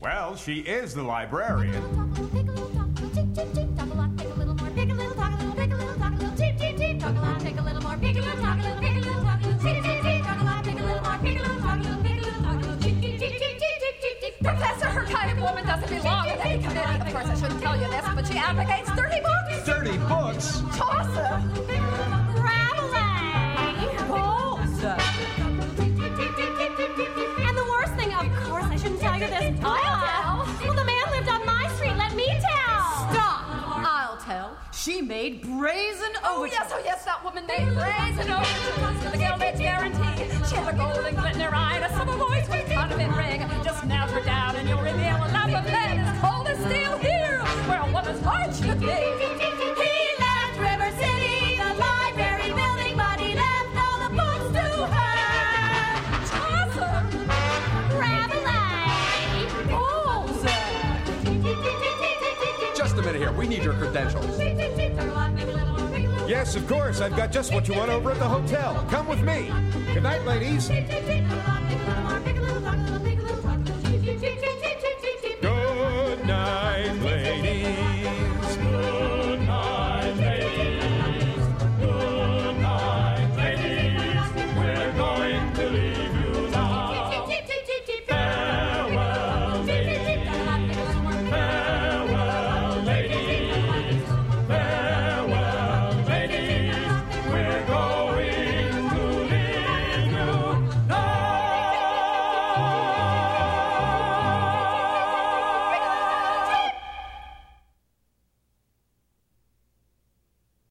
Well, she is the librarian. Professor, her kind of woman doesn't belong in any committee. Of course, I shouldn't tell you this, but she advocates dirty books. Dirty books? Toss I'll. She made brazen Oh, yes, oh, yes, that woman made brazen overtures the Gilded Guarantee. She had a golden glint in her eye and a summer voice with a convent ring. Just melt her down and you'll reveal a love of men as cold as steel here, where a woman's heart should be. A minute here. We need your credentials. Yes, of course. I've got just what you want over at the hotel. Come with me. Good night, ladies.